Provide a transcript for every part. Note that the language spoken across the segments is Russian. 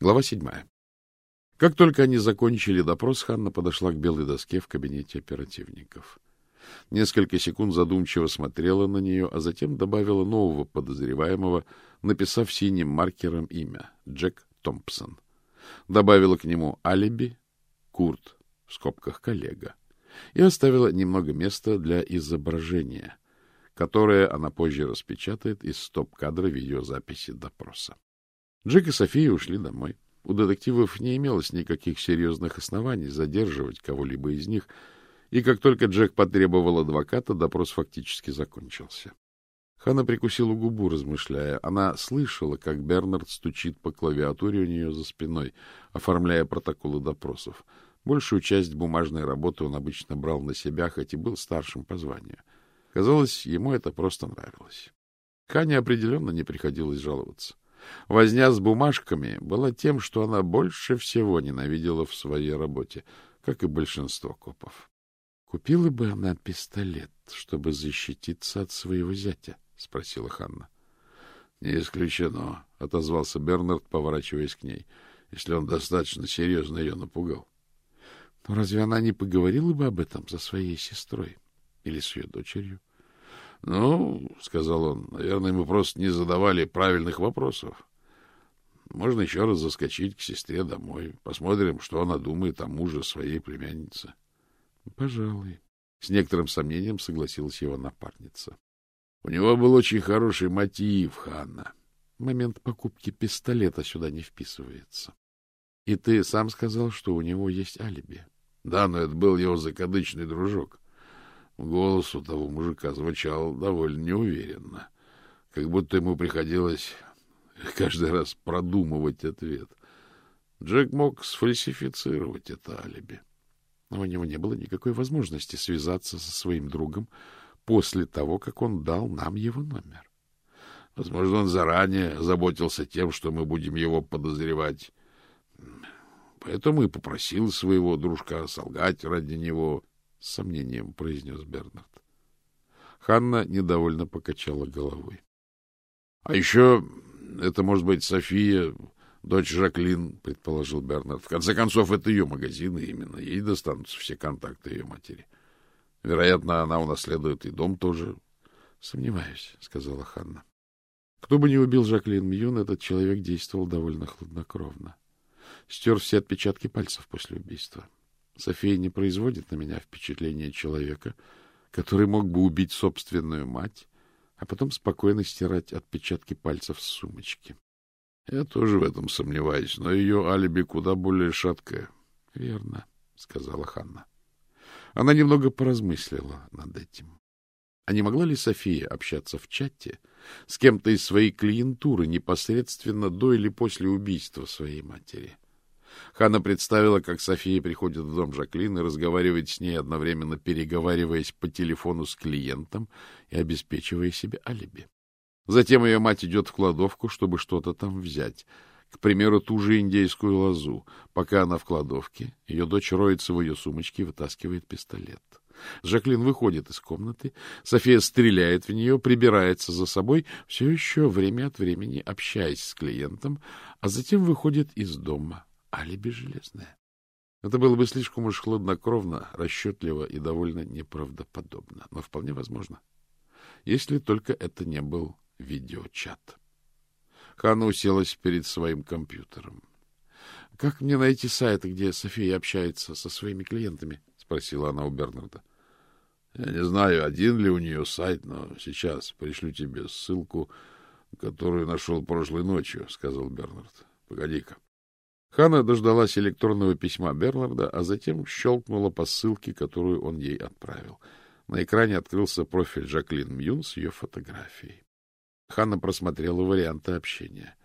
Глава седьмая. Как только они закончили допрос, Ханна подошла к белой доске в кабинете оперативников. Несколько секунд задумчиво смотрела на нее, а затем добавила нового подозреваемого, написав синим маркером имя — Джек Томпсон. Добавила к нему алиби, Курт, в скобках коллега, и оставила немного места для изображения, которое она позже распечатает из стоп-кадра видеозаписи допроса. Джек и София ушли домой. У детективов не имелось никаких серьезных оснований задерживать кого-либо из них, и как только Джек потребовал адвоката, допрос фактически закончился. Хана прикусила губу, размышляя. Она слышала, как Бернард стучит по клавиатуре у нее за спиной, оформляя протоколы допросов. Большую часть бумажной работы он обычно брал на себя, хоть и был старшим по званию. Казалось, ему это просто нравилось. Хане определенно не приходилось жаловаться. Возня с бумажками была тем, что она больше всего ненавидела в своей работе, как и большинство копов. — Купила бы она пистолет, чтобы защититься от своего зятя? — спросила Ханна. — Не исключено, — отозвался Бернард, поворачиваясь к ней, — если он достаточно серьезно ее напугал. — Но разве она не поговорила бы об этом со своей сестрой или с ее дочерью? — Ну, — сказал он, — наверное, мы просто не задавали правильных вопросов. Можно еще раз заскочить к сестре домой. Посмотрим, что она думает о муже своей племянницы. — Пожалуй. С некоторым сомнением согласилась его напарница. У него был очень хороший мотив, Ханна. Момент покупки пистолета сюда не вписывается. И ты сам сказал, что у него есть алиби. Да, но это был его закадычный дружок. Голос у того мужика звучал довольно неуверенно, как будто ему приходилось каждый раз продумывать ответ. Джек мог сфальсифицировать это алиби. Но у него не было никакой возможности связаться со своим другом после того, как он дал нам его номер. Возможно, он заранее заботился тем, что мы будем его подозревать. Поэтому и попросил своего дружка солгать ради него, — с сомнением произнес Бернард. Ханна недовольно покачала головой. — А еще это может быть София, дочь Жаклин, — предположил Бернард. В конце концов, это ее магазин, и именно ей достанутся все контакты ее матери. Вероятно, она унаследует и дом тоже. — Сомневаюсь, — сказала Ханна. Кто бы ни убил Жаклин Мьюн, этот человек действовал довольно хладнокровно. Стер все отпечатки пальцев после убийства. — София не производит на меня впечатление человека, который мог бы убить собственную мать, а потом спокойно стирать отпечатки пальцев с сумочки. Я тоже в этом сомневаюсь, но ее алиби куда более шаткое. — Верно, — сказала Ханна. Она немного поразмыслила над этим. А не могла ли София общаться в чате с кем-то из своей клиентуры непосредственно до или после убийства своей матери? — Ханна представила, как София приходит в дом Жаклин и разговаривает с ней, одновременно переговариваясь по телефону с клиентом и обеспечивая себе алиби. Затем ее мать идет в кладовку, чтобы что-то там взять. К примеру, ту же индейскую лозу. Пока она в кладовке, ее дочь роется в ее сумочке и вытаскивает пистолет. Жаклин выходит из комнаты, София стреляет в нее, прибирается за собой, все еще время от времени общаясь с клиентом, а затем выходит из дома алиби железное. Это было бы слишком уж хладнокровно, расчетливо и довольно неправдоподобно, но вполне возможно, если только это не был видеочат. Ханна уселась перед своим компьютером. — Как мне найти сайт, где София общается со своими клиентами? — спросила она у Бернарда. — Я не знаю, один ли у нее сайт, но сейчас пришлю тебе ссылку, которую нашел прошлой ночью, — сказал Бернард. — Погоди-ка. Хана дождалась электронного письма Бернарда, а затем щелкнула по ссылке, которую он ей отправил. На экране открылся профиль Жаклин Мьюн с ее фотографией. Ханна просмотрела варианты общения.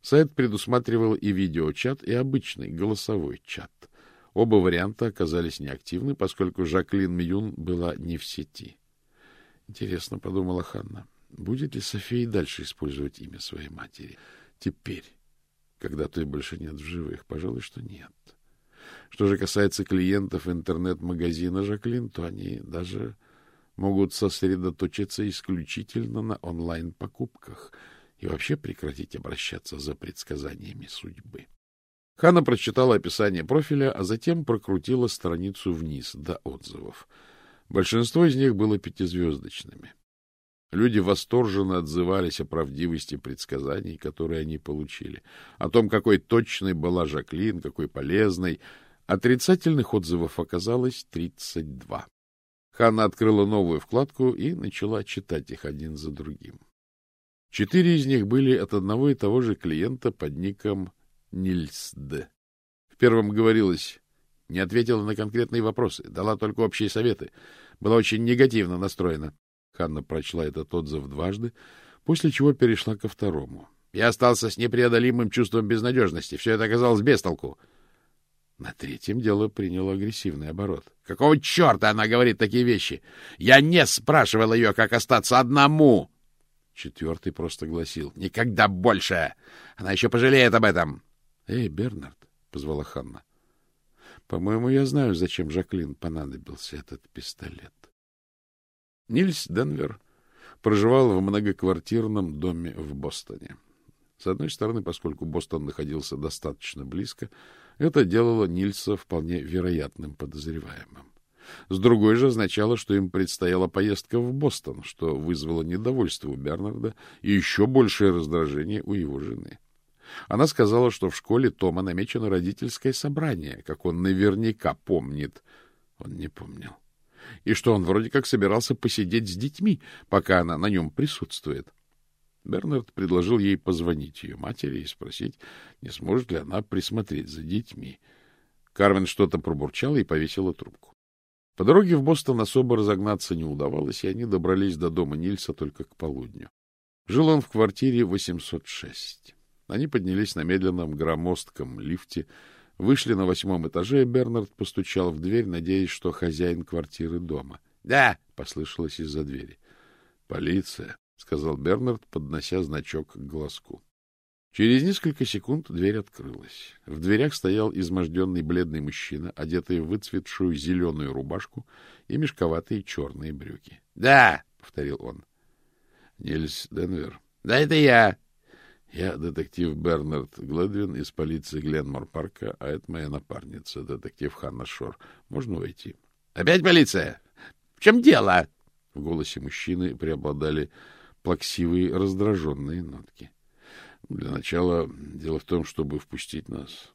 Сайт предусматривал и видеочат, и обычный голосовой чат. Оба варианта оказались неактивны, поскольку Жаклин Мьюн была не в сети. Интересно, — подумала Ханна, — будет ли София дальше использовать имя своей матери? Теперь, когда той больше нет в живых? Пожалуй, что нет. Что же касается клиентов интернет-магазина Жаклин, то они даже могут сосредоточиться исключительно на онлайн-покупках и вообще прекратить обращаться за предсказаниями судьбы. Ханна прочитала описание профиля, а затем прокрутила страницу вниз до отзывов. Большинство из них было пятизвездочными. Люди восторженно отзывались о правдивости предсказаний, которые они получили, о том, какой точной была Жаклин, какой полезной. Отрицательных отзывов оказалось 32. Ханна открыла новую вкладку и начала читать их один за другим. Четыре из них были от одного и того же клиента под ником Нильсд. В первом говорилось, не ответила на конкретные вопросы, дала только общие советы, была очень негативно настроена. Ханна прочла этот отзыв дважды, после чего перешла ко второму. Я остался с непреодолимым чувством безнадежности. Все это оказалось без толку. На третьем дело приняло агрессивный оборот. Какого черта она говорит такие вещи? Я не спрашивал ее, как остаться одному. Четвертый просто гласил. Никогда больше! Она еще пожалеет об этом. — Эй, Бернард, — позвала Ханна, — по-моему, я знаю, зачем Жаклин понадобился этот пистолет. Нильс Денвер проживал в многоквартирном доме в Бостоне. С одной стороны, поскольку Бостон находился достаточно близко, это делало Нильса вполне вероятным подозреваемым. С другой же означало, что им предстояла поездка в Бостон, что вызвало недовольство у Бернарда и еще большее раздражение у его жены. Она сказала, что в школе Тома намечено родительское собрание, как он наверняка помнит. Он не помнил. И что он вроде как собирался посидеть с детьми, пока она на нем присутствует. Бернард предложил ей позвонить ее матери и спросить, не сможет ли она присмотреть за детьми. Кармен что-то пробурчала и повесила трубку. По дороге в Бостон особо разогнаться не удавалось, и они добрались до дома Нильса только к полудню. Жил он в квартире 806. Они поднялись на медленном громоздком лифте, вышли на восьмом этаже, и Бернард постучал в дверь, надеясь, что хозяин квартиры дома. — Да! — послышалось из-за двери. — Полиция, — сказал Бернард, поднося значок к глазку. Через несколько секунд дверь открылась. В дверях стоял изможденный бледный мужчина, одетый в выцветшую зеленую рубашку и мешковатые черные брюки. — Да! — повторил он. — Нильс Денвер. — Да, это я. Я детектив Бернард Гледвин из полиции Гленмор-парка, а это моя напарница, детектив Ханна Шор. Можно войти? — Опять полиция? В чем дело? В голосе мужчины преобладали плаксивые, раздраженные нотки. Для начала дело в том, чтобы впустить нас.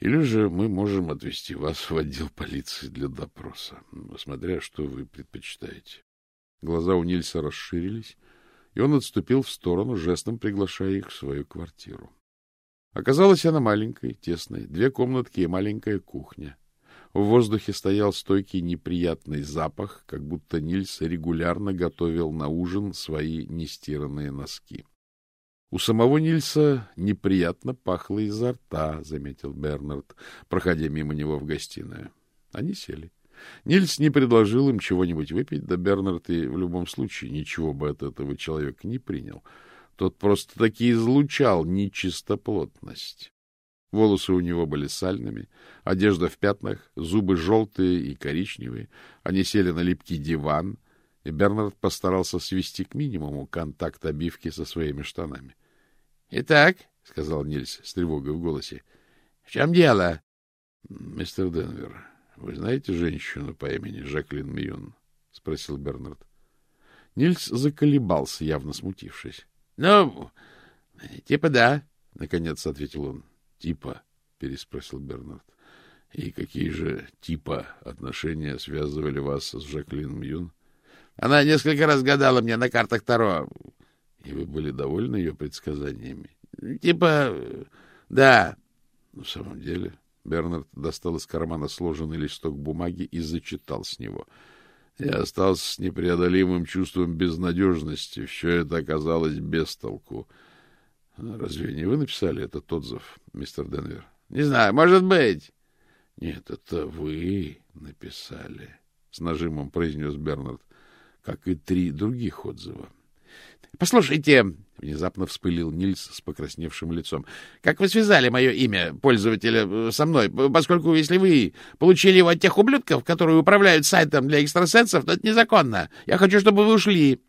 Или же мы можем отвезти вас в отдел полиции для допроса, смотря что вы предпочитаете. Глаза у Нильса расширились, и он отступил в сторону, жестом приглашая их в свою квартиру. Оказалась она маленькой, тесной, две комнатки и маленькая кухня. В воздухе стоял стойкий неприятный запах, как будто Нильс регулярно готовил на ужин свои нестиранные носки. У самого Нильса неприятно пахло изо рта, — заметил Бернард, проходя мимо него в гостиную. Они сели. Нильс не предложил им чего-нибудь выпить, да Бернард и в любом случае ничего бы от этого человека не принял. Тот просто-таки излучал нечистоплотность. Волосы у него были сальными, одежда в пятнах, зубы желтые и коричневые. Они сели на липкий диван, и Бернард постарался свести к минимуму контакт обивки со своими штанами. — Итак, — сказал Нильс с тревогой в голосе, — в чем дело? — Мистер Денвер, вы знаете женщину по имени Жаклин Мьюн? — спросил Бернард. Нильс заколебался, явно смутившись. — Ну, типа да, — наконец ответил он. — Типа? — переспросил Бернард. — И какие же типа отношения связывали вас с Жаклин Мьюн? — Она несколько раз гадала мне на картах Таро. — И вы были довольны ее предсказаниями? — Типа, да. — В самом деле... Бернард достал из кармана сложенный листок бумаги и зачитал с него. Я остался с непреодолимым чувством безнадежности. Все это оказалось без толку. Разве не вы написали этот отзыв, мистер Денвер? — Не знаю, может быть. — Нет, это вы написали, — с нажимом произнес Бернард, — как и три других отзыва. — Послушайте, — внезапно вспылил Нильс с покрасневшим лицом, — как вы связали мое имя пользователя э, со мной, поскольку если вы получили его от тех ублюдков, которые управляют сайтом для экстрасенсов, то это незаконно. Я хочу, чтобы вы ушли.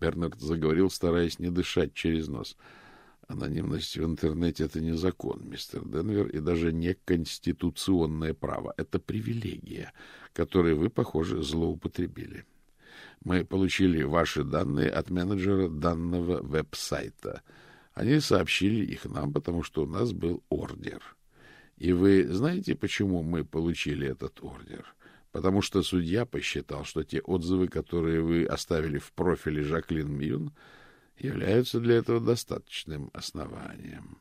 Бернард заговорил, стараясь не дышать через нос. — Анонимность в интернете — это не закон, мистер Денвер, и даже не конституционное право. Это привилегия, которой вы, похоже, злоупотребили. Мы получили ваши данные от менеджера данного веб-сайта. Они сообщили их нам, потому что у нас был ордер. И вы знаете, почему мы получили этот ордер? Потому что судья посчитал, что те отзывы, которые вы оставили в профиле Жаклин Мьюн, являются для этого достаточным основанием.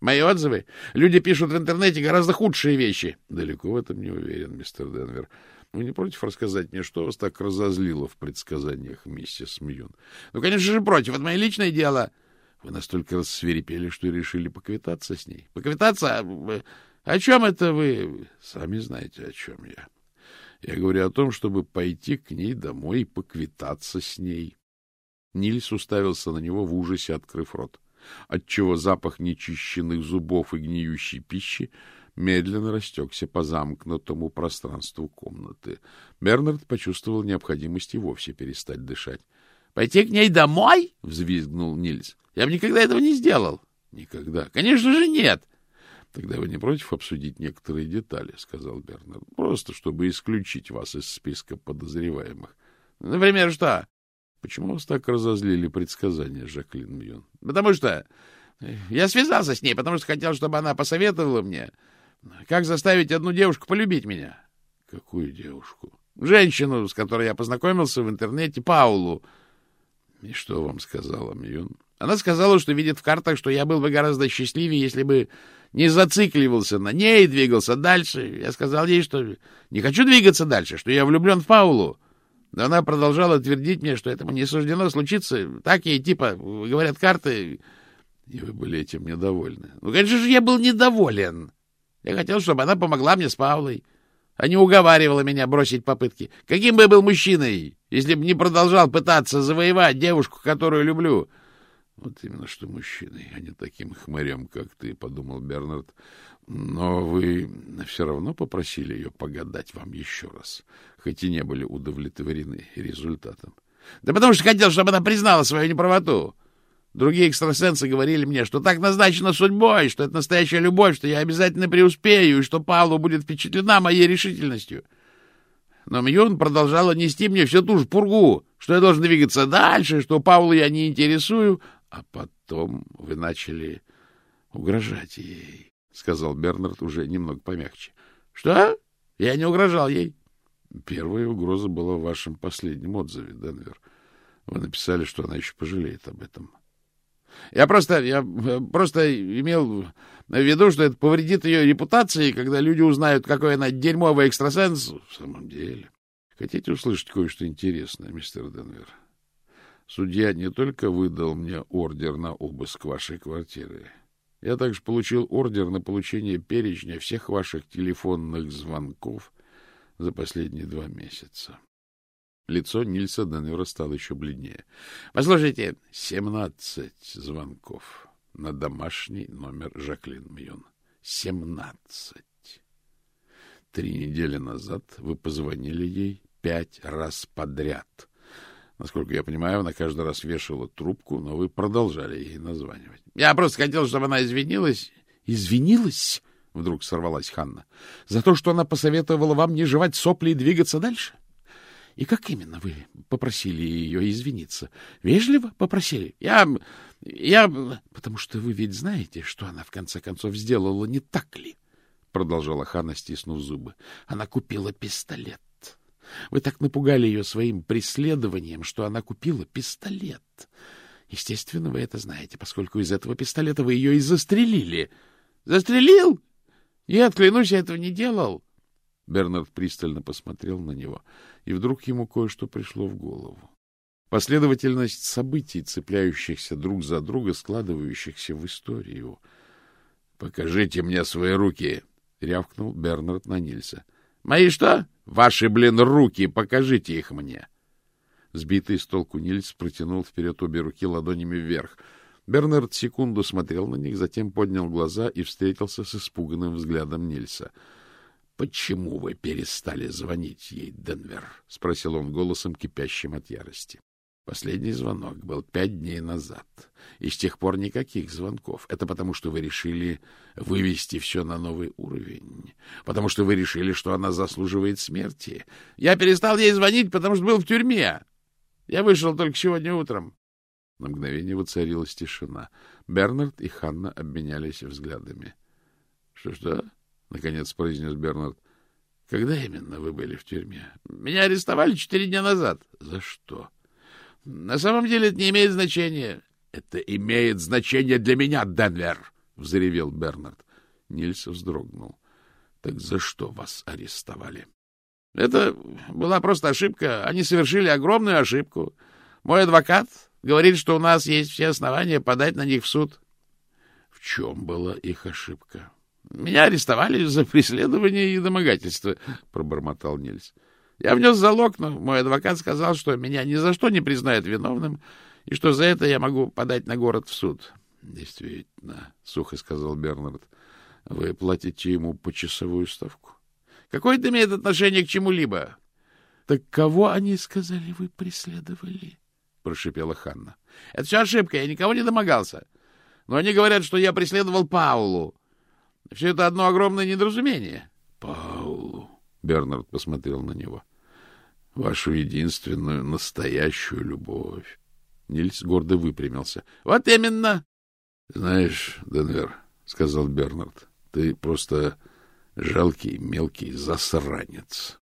Мои отзывы? Люди пишут в интернете гораздо худшие вещи. Далеко в этом не уверен, мистер Денвер. Вы не против рассказать мне, что вас так разозлило в предсказаниях миссис Мьюн? Ну, конечно же, против. Это мое личное дело. Вы настолько рассверепели, что решили поквитаться с ней. Поквитаться? О чем это вы? Сами знаете, о чем я. Я говорю о том, чтобы пойти к ней домой и поквитаться с ней. Нильс уставился на него в ужасе, открыв рот, отчего запах нечищенных зубов и гниющей пищи медленно растекся по замкнутому пространству комнаты. Бернард почувствовал необходимость и вовсе перестать дышать. — Пойти к ней домой? — взвизгнул Нильс. — Я бы никогда этого не сделал. — Никогда. — Конечно же, нет. — Тогда вы не против обсудить некоторые детали, — сказал Бернард. — Просто, чтобы исключить вас из списка подозреваемых. — Например, что? Почему вас так разозлили предсказания, Жаклин Мьюн? — Потому что я связался с ней, потому что хотел, чтобы она посоветовала мне, как заставить одну девушку полюбить меня. — Какую девушку? — Женщину, с которой я познакомился в интернете, Паулу. — И что вам сказала Мьюн? Она сказала, что видит в картах, что я был бы гораздо счастливее, если бы не зацикливался на ней и двигался дальше. Я сказал ей, что не хочу двигаться дальше, что я влюблен в Паулу. Но она продолжала твердить мне, что этому не суждено случиться. Так ей, типа, говорят карты, и вы были этим недовольны. Ну, конечно же, я был недоволен. Я хотел, чтобы она помогла мне с Павлой, а не уговаривала меня бросить попытки. Каким бы я был мужчиной, если бы не продолжал пытаться завоевать девушку, которую люблю? Вот именно что мужчиной, а не таким хмырем, как ты, — подумал Бернард. Но вы все равно попросили ее погадать вам еще раз, хоть и не были удовлетворены результатом. — Да потому что хотел, чтобы она признала свою неправоту. Другие экстрасенсы говорили мне, что так назначено судьбой, что это настоящая любовь, что я обязательно преуспею, и что Павлу будет впечатлена моей решительностью. Но Мьюн продолжала нести мне всю ту же пургу, что я должен двигаться дальше, что Павлу я не интересую, а потом вы начали угрожать ей. — сказал Бернард уже немного помягче. — Что? Я не угрожал ей. — Первая угроза была в вашем последнем отзыве, Денвер. Вы написали, что она еще пожалеет об этом. — Я просто, я просто имел в виду, что это повредит ее репутации, когда люди узнают, какой она дерьмовый экстрасенс. — В самом деле. Хотите услышать кое-что интересное, мистер Денвер? Судья не только выдал мне ордер на обыск вашей квартиры, я также получил ордер на получение перечня всех ваших телефонных звонков за последние два месяца. Лицо Нильса Денвера стало еще бледнее. — Послушайте, семнадцать звонков на домашний номер Жаклин Мьон. Семнадцать. Три недели назад вы позвонили ей пять раз подряд — Насколько я понимаю, она каждый раз вешала трубку, но вы продолжали ей названивать. — Я просто хотел, чтобы она извинилась. — Извинилась? — вдруг сорвалась Ханна. — За то, что она посоветовала вам не жевать сопли и двигаться дальше? И как именно вы попросили ее извиниться? Вежливо попросили? Я... я... Потому что вы ведь знаете, что она в конце концов сделала, не так ли? Продолжала Ханна, стиснув зубы. Она купила пистолет. Вы так напугали ее своим преследованием, что она купила пистолет. Естественно, вы это знаете, поскольку из этого пистолета вы ее и застрелили. — Застрелил? Нет, клянусь, я этого не делал. Бернард пристально посмотрел на него, и вдруг ему кое-что пришло в голову. Последовательность событий, цепляющихся друг за друга, складывающихся в историю. — Покажите мне свои руки! — рявкнул Бернард на Нильса. — Мои что? Ваши, блин, руки, покажите их мне. Сбитый с толку Нильс протянул вперед обе руки ладонями вверх. Бернард секунду смотрел на них, затем поднял глаза и встретился с испуганным взглядом Нильса. — Почему вы перестали звонить ей, Денвер? — спросил он голосом, кипящим от ярости. Последний звонок был пять дней назад. И с тех пор никаких звонков. Это потому, что вы решили вывести все на новый уровень. Потому что вы решили, что она заслуживает смерти. Я перестал ей звонить, потому что был в тюрьме. Я вышел только сегодня утром. На мгновение воцарилась тишина. Бернард и Ханна обменялись взглядами. «Что, — Что-что? — наконец произнес Бернард. — Когда именно вы были в тюрьме? — Меня арестовали четыре дня назад. — За что? — На самом деле это не имеет значения. — Это имеет значение для меня, Денвер! — взревел Бернард. Нильс вздрогнул. — Так за что вас арестовали? — Это была просто ошибка. Они совершили огромную ошибку. Мой адвокат говорит, что у нас есть все основания подать на них в суд. — В чем была их ошибка? — Меня арестовали за преследование и домогательство, — пробормотал Нильс. Я внес залог, но мой адвокат сказал, что меня ни за что не признают виновным, и что за это я могу подать на город в суд. — Действительно, — сухо сказал Бернард, — вы платите ему почасовую ставку. — Какое это имеет отношение к чему-либо? — Так кого они сказали, вы преследовали? — прошипела Ханна. — Это все ошибка, я никого не домогался. Но они говорят, что я преследовал Паулу. Все это одно огромное недоразумение. — Паулу, — Бернард посмотрел на него. — Вашу единственную настоящую любовь. Нильс гордо выпрямился. — Вот именно. — Знаешь, Денвер, — сказал Бернард, — ты просто жалкий мелкий засранец.